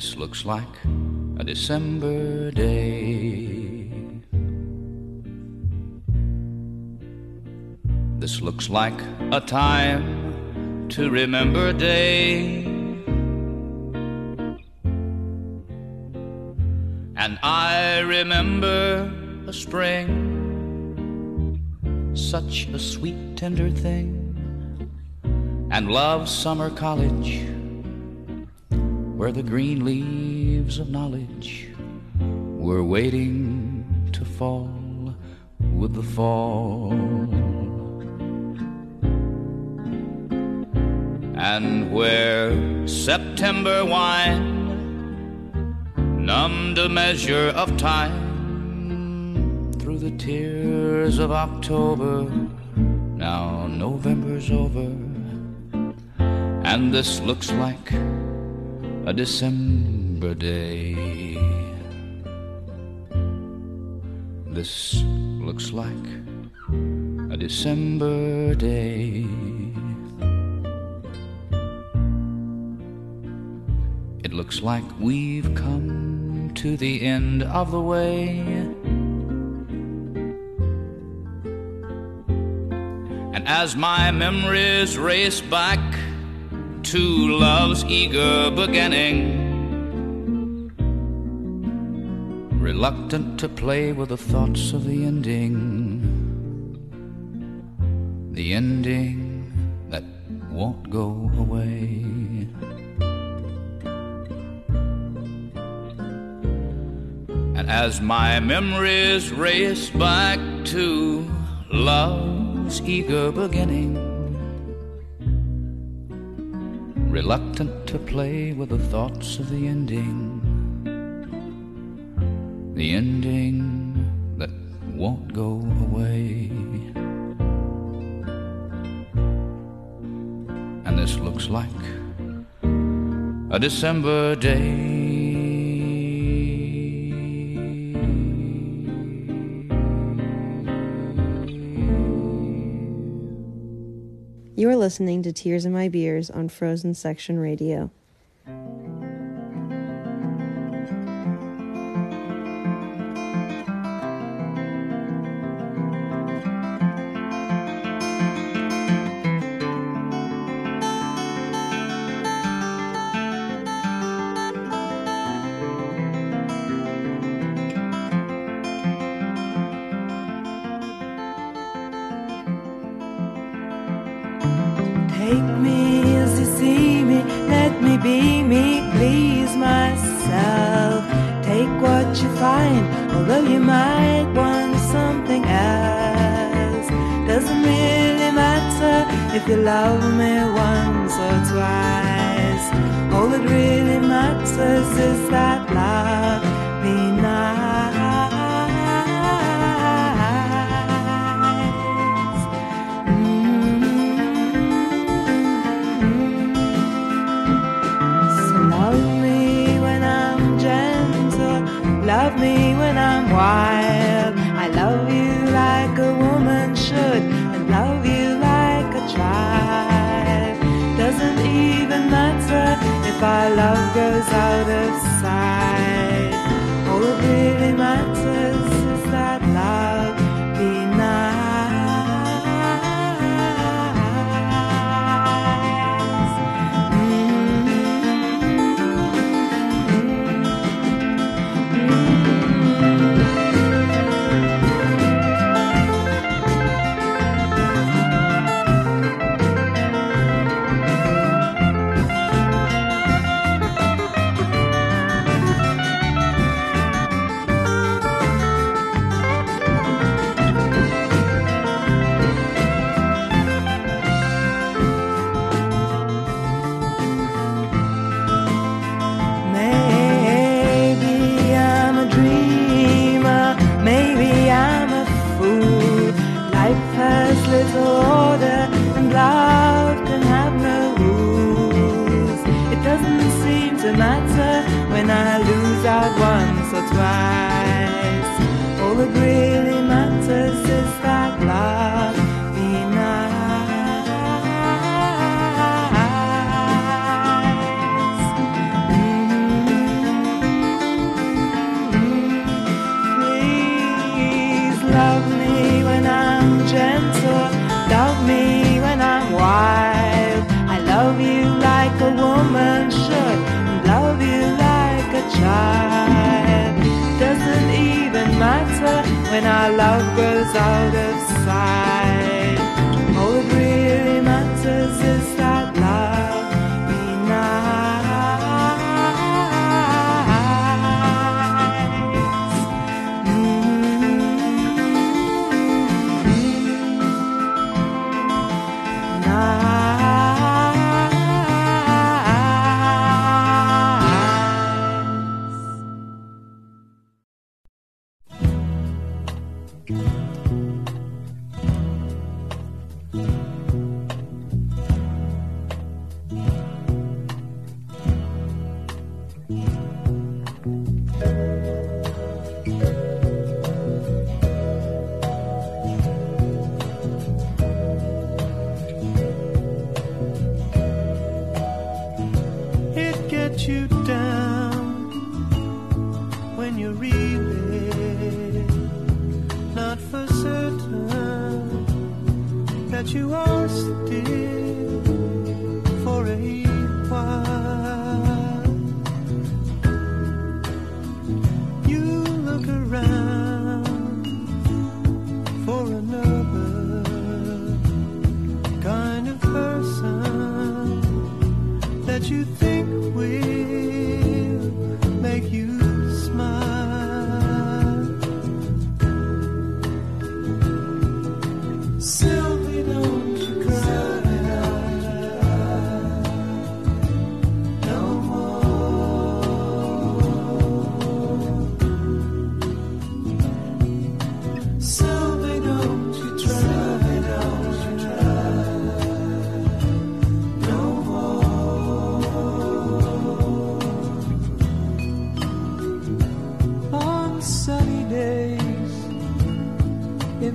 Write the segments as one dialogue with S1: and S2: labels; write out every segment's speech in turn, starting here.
S1: This looks like a December day. This looks like a time to remember day. And I remember a spring, such a sweet, tender thing, and love summer college, where the green leaves of knowledge were waiting to fall with the fall. And where September wine numbed a measure of time through the tears of October. Now November's over, and this looks like a December day. This looks like a December day. It looks like we've come to the end of the way. And as my memories race back to love's eager beginning, reluctant to play with the thoughts of the ending, the ending that won't go away. And as my memories race back to love's eager beginning, reluctant to play with the thoughts of the ending, the ending that won't go away. And this looks like a December day.
S2: Listening to Tears in My Beers on Frozen Section Radio.
S3: Our love goes out of sight. when our love goes out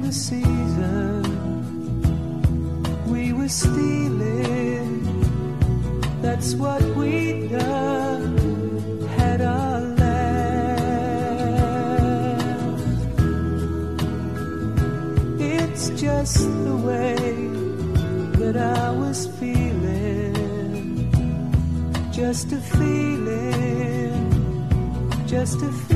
S4: the season we were stealing. That's what we'd done had our. It's just the way that I was feeling. Just a feeling, just a feeling.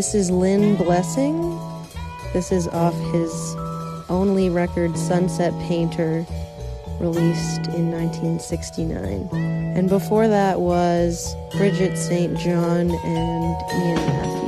S5: This is Lynn Blessing. This is off his only record, Sunset Painter, released in 1969. And before that was Bridget St. John and Ian
S6: Math.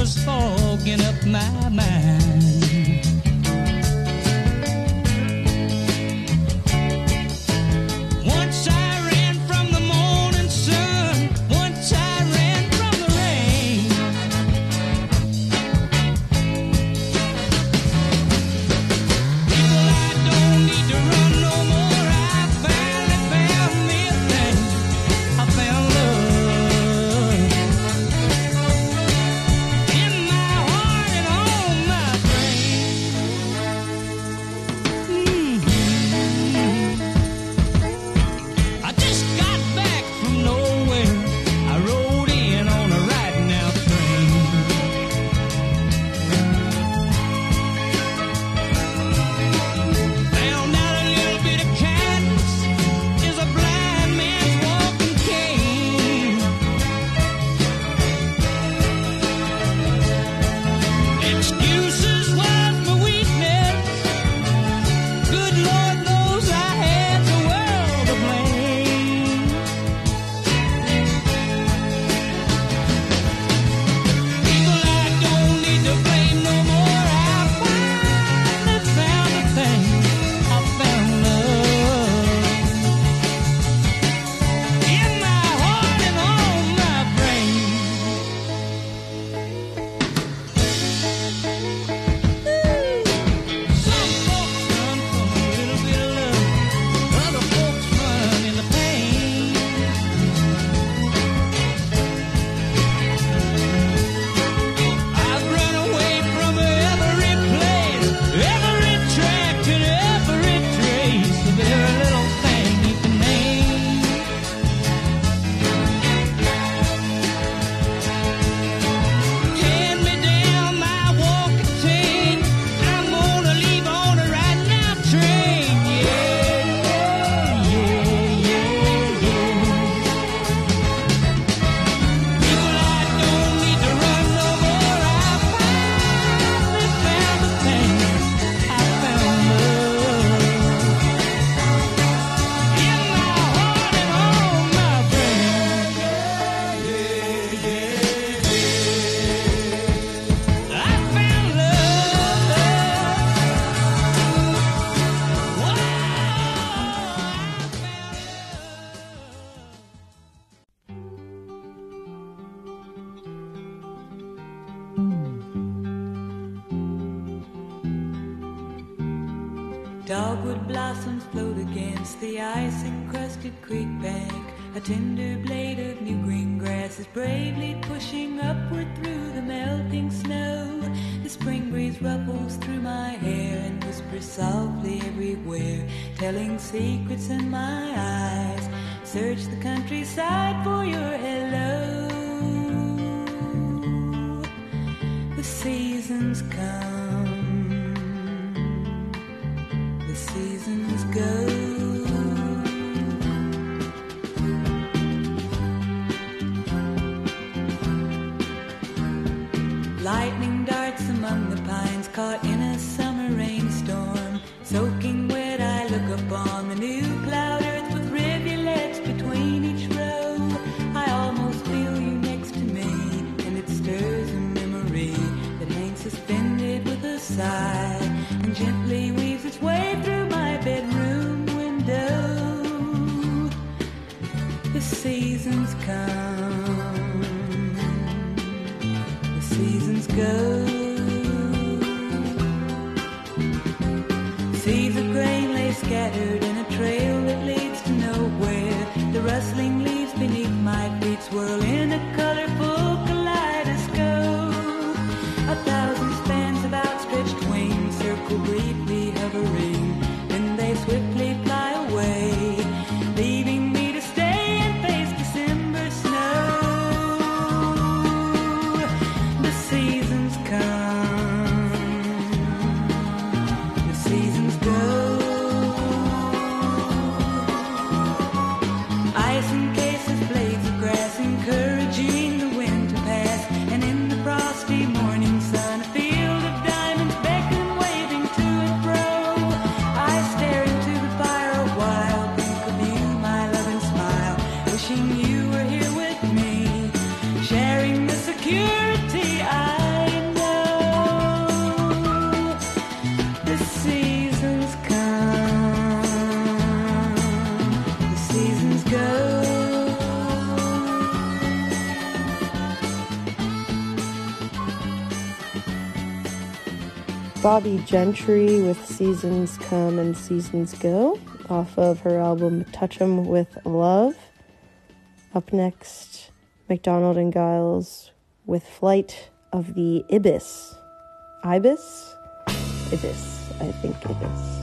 S6: was
S3: for. Telling secrets in my eyes. Search the countryside for your hello. The seasons come.
S2: Bobbie Gentry with Seasons Come and Seasons Go off of her album Touch 'em with Love. Up next, McDonald and Giles with Flight of the Ibis. Ibis? Ibis, I think Ibis.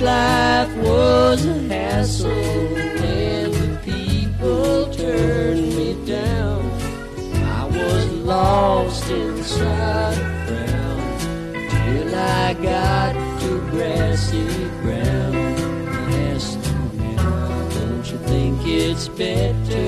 S7: life was a hassle and the people turned me down. I was lost inside a frown till I got to grassy ground. I asked don't you think it's better?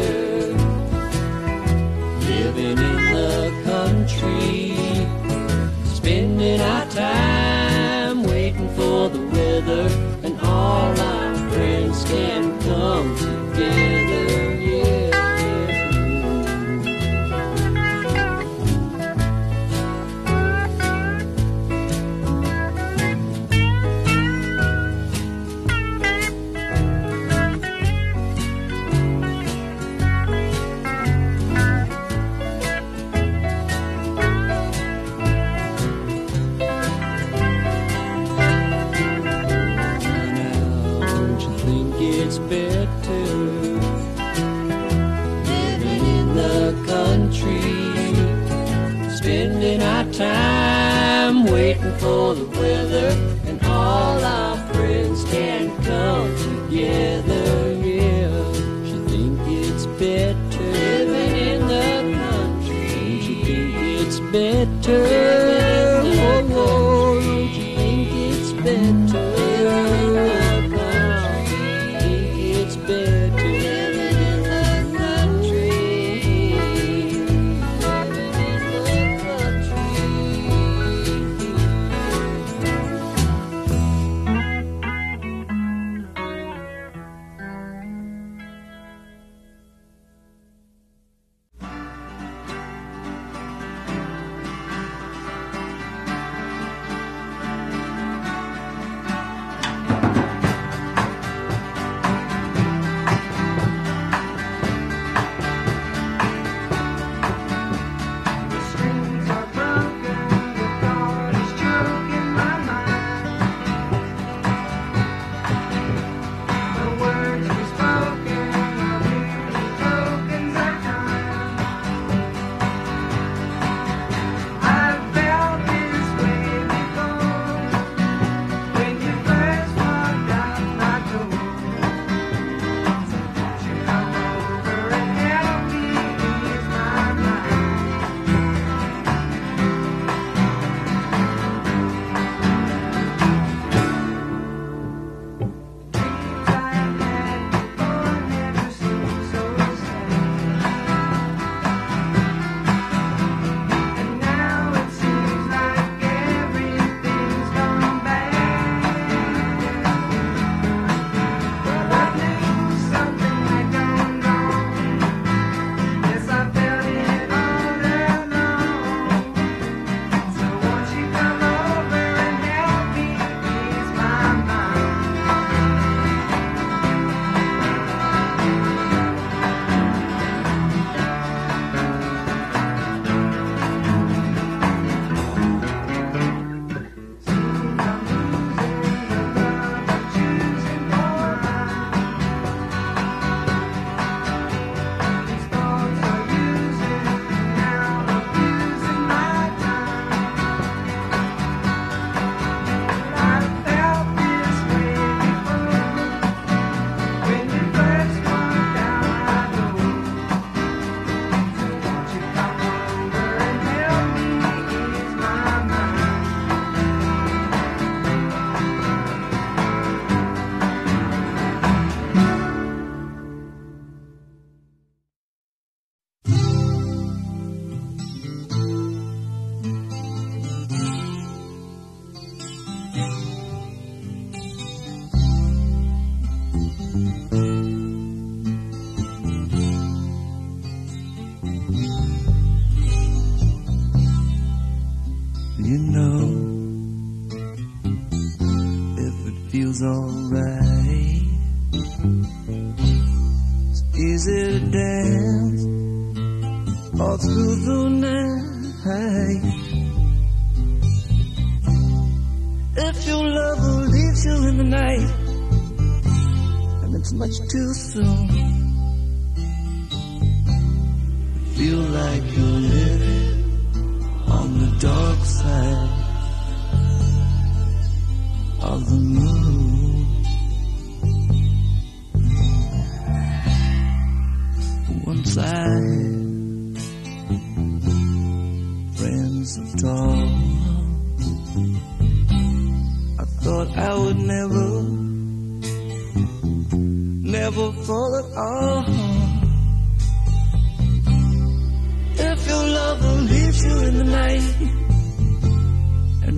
S8: It feels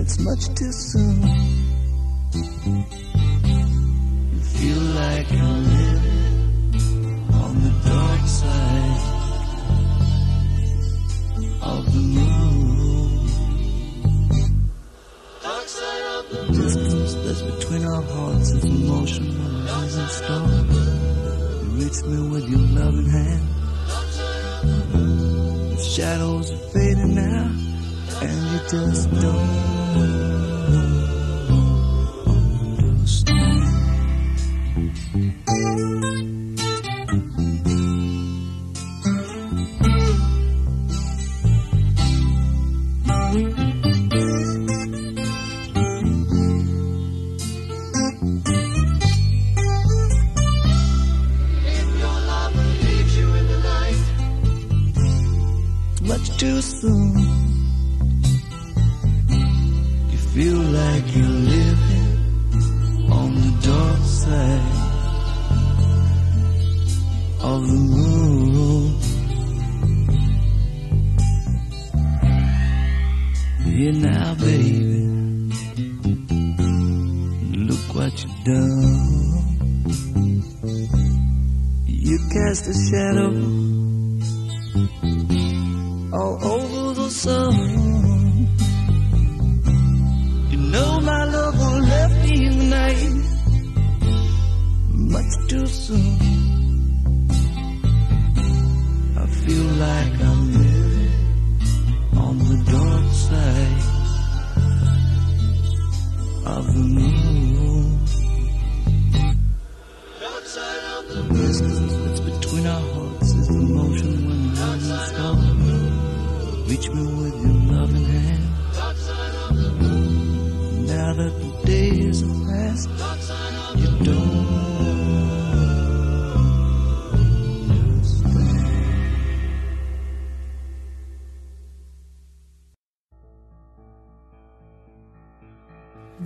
S8: it's much too soon, you feel like you're living on the dark side of the moon. Dark side of the distance that's between our hearts is emotion when it isn't storm. You reach me with your loving hand. The shadows are fading now, and you just don't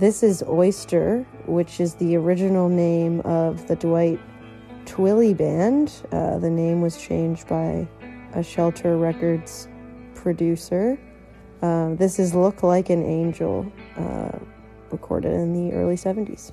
S5: This is Oyster, which is the original name of the Dwight Twilley Band. Uh, the name was changed by a Shelter Records producer. Uh, this is Look Like an Angel, uh, recorded in the early 70s.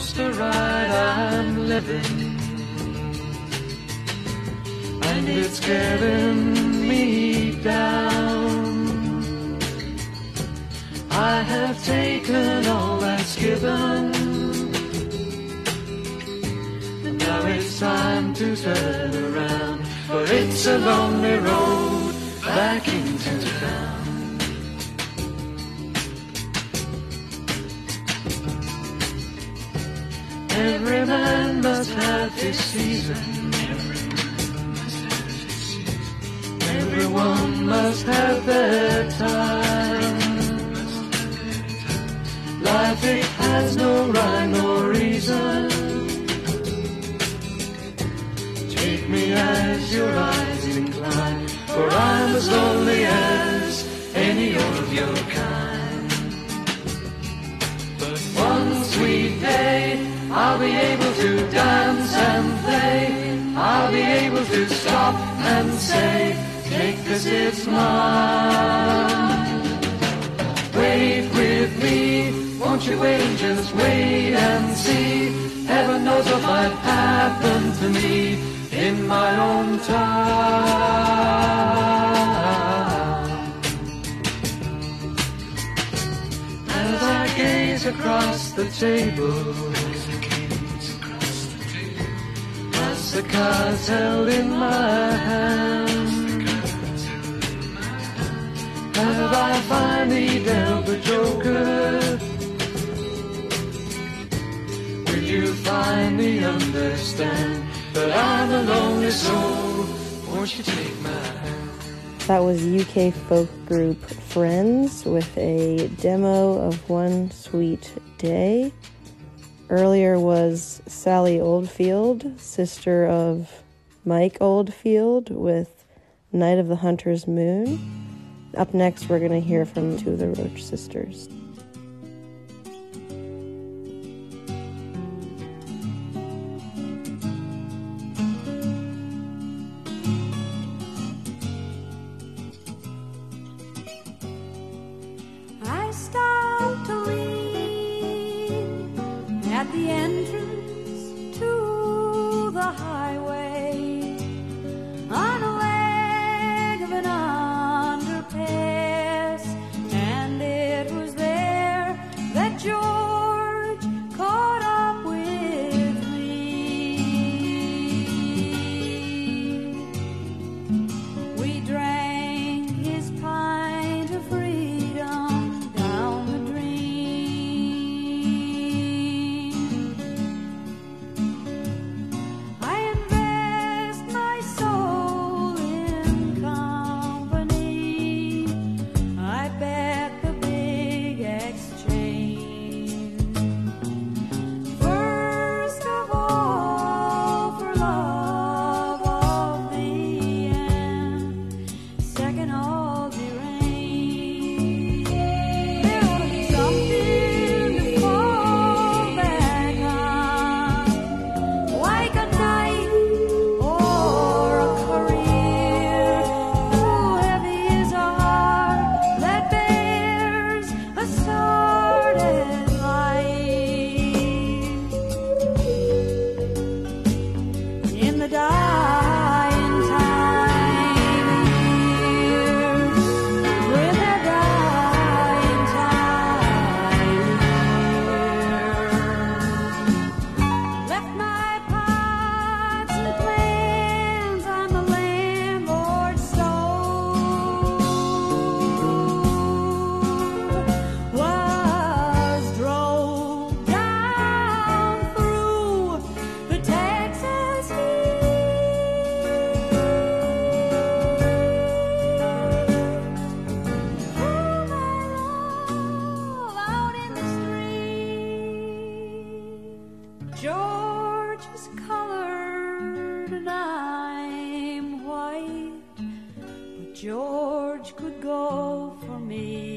S4: Coaster ride I'm living. And it's getting me down. I have taken all that's given. And now it's time to turn around. For it's a lonely road back into his season. Everyone must have their time. Life it has no rhyme or reason. Take me as your eyes incline, for I'm as lonely as any of your kind. But one sweet day I'll be able and say, take this, it's mine. Wait with me, won't you wait and just wait and see? Heaven knows what might happen to me in my own time. As I gaze across the table, past the cards held in my hand, have I finally dealt the joker? Will you finally understand that I'm a lonely soul? Won't you take my hand?
S2: That was UK folk group Friends with a demo of One Sweet Day. Earlier was Sally Oldfield, sister of Mike Oldfield, with Night of the Hunter's Moon. Up next, we're going to hear from two of the Roche sisters.
S9: George could go for me.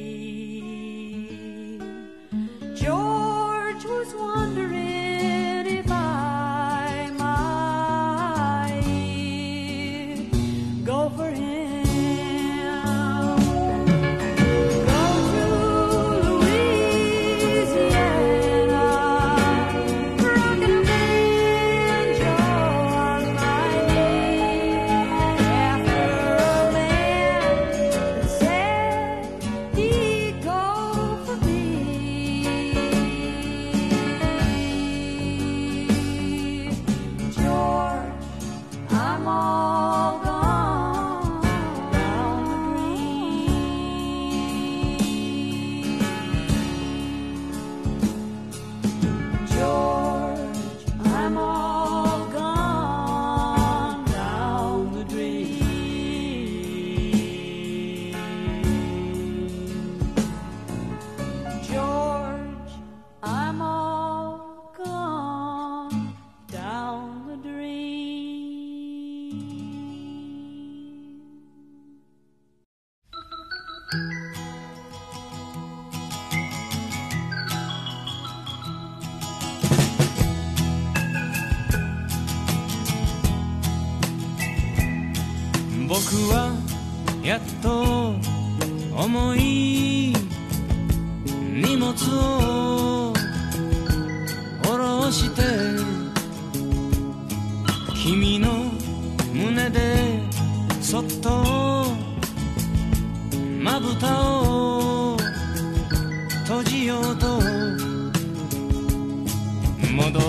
S10: 戻っ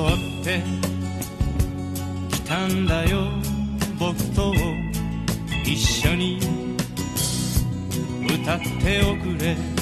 S10: てきたんだよ。僕と一緒に歌っておくれ。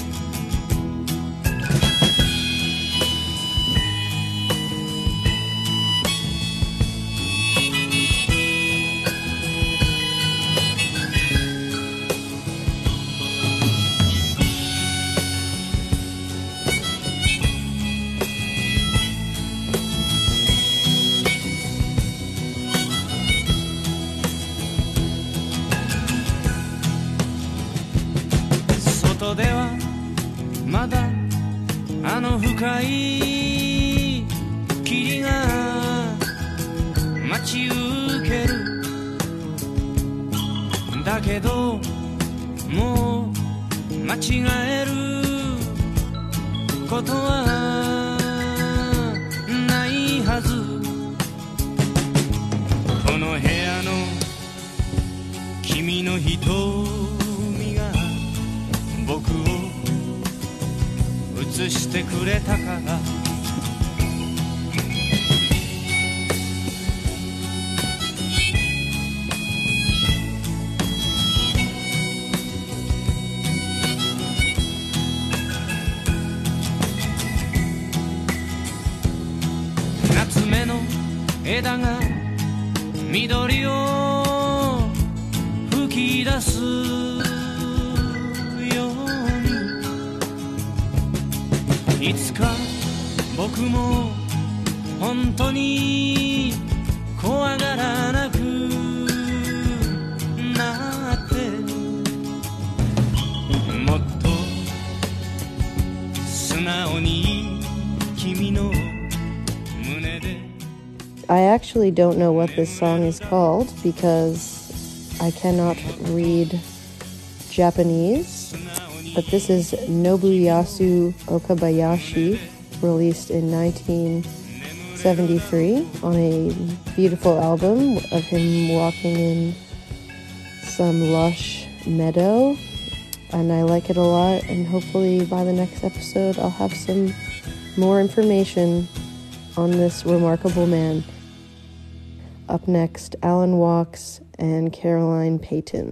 S5: I actually don't know what this song is called because I cannot read Japanese. But this is Nobuyasu Okabayashi, released in 1973 on a beautiful album of him walking in some lush meadow. And I like it a lot, and hopefully by the next episode, I'll have some more information on this remarkable man. Up next, Alan Walks and Caroline
S11: Peyton.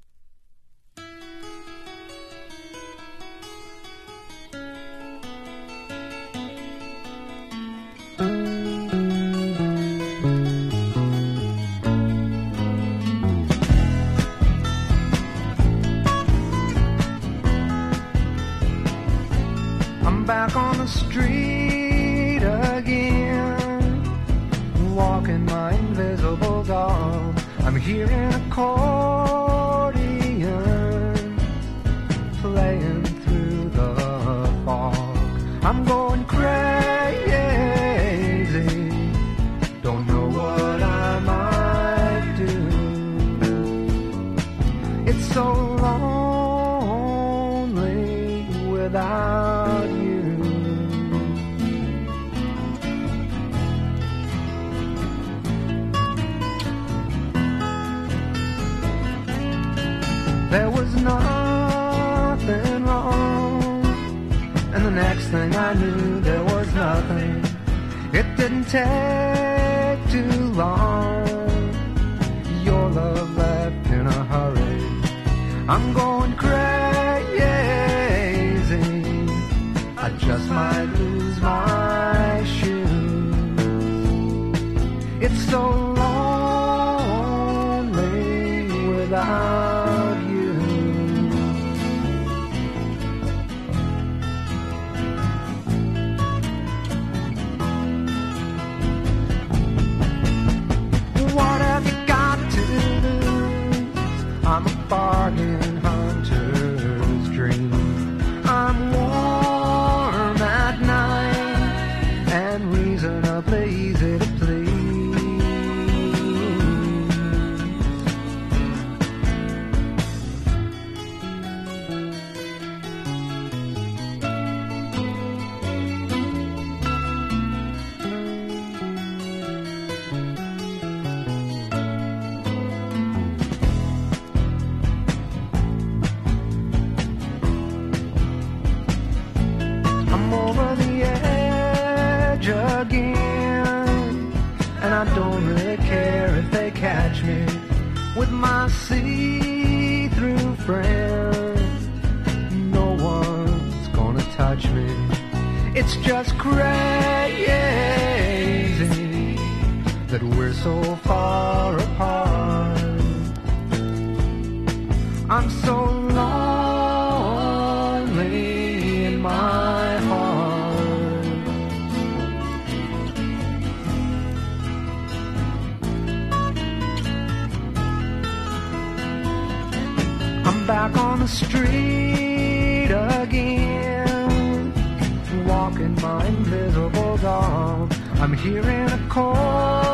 S11: Didn't take too long. Your love left in a hurry. I'm going crazy. I just might lose my shoes. It's so just crazy that we're so far apart. I'm so lonely in my heart. I'm back on the street again
S9: here in a corner.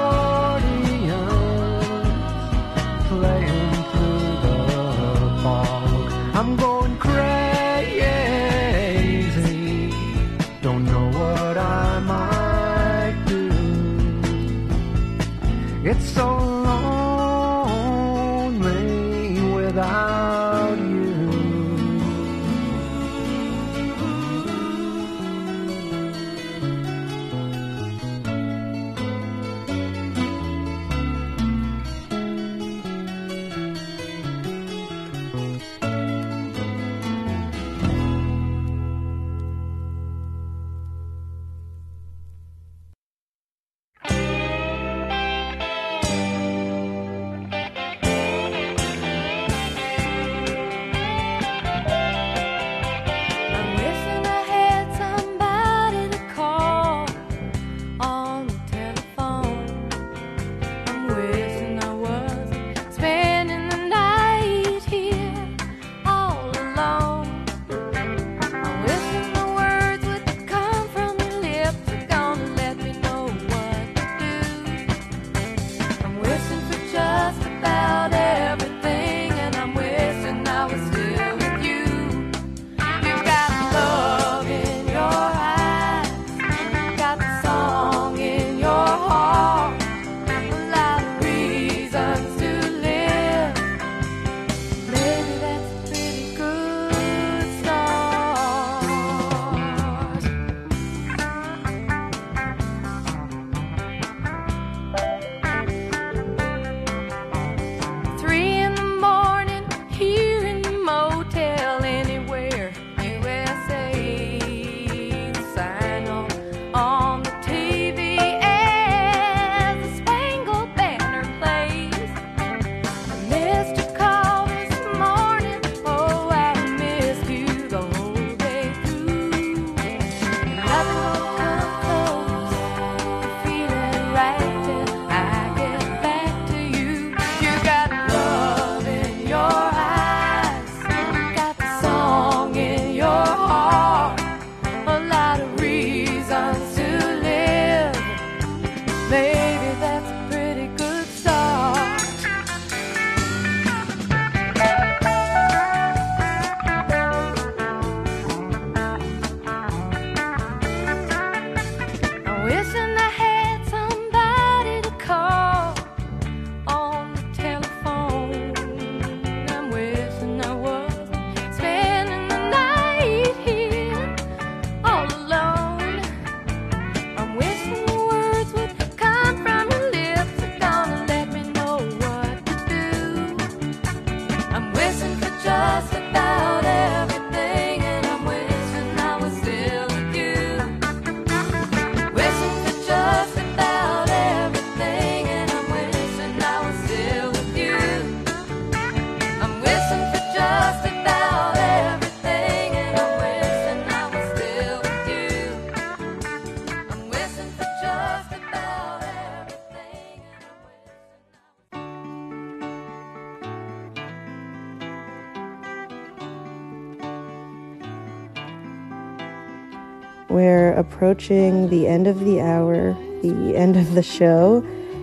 S5: We're approaching the end of the hour, the end of the show,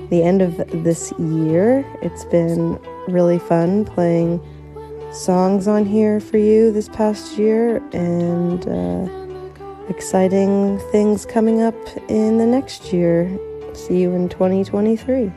S5: the end of this year. It's been really fun playing songs on here for you this past year and uh, exciting things coming up in the next year. See you in 2023.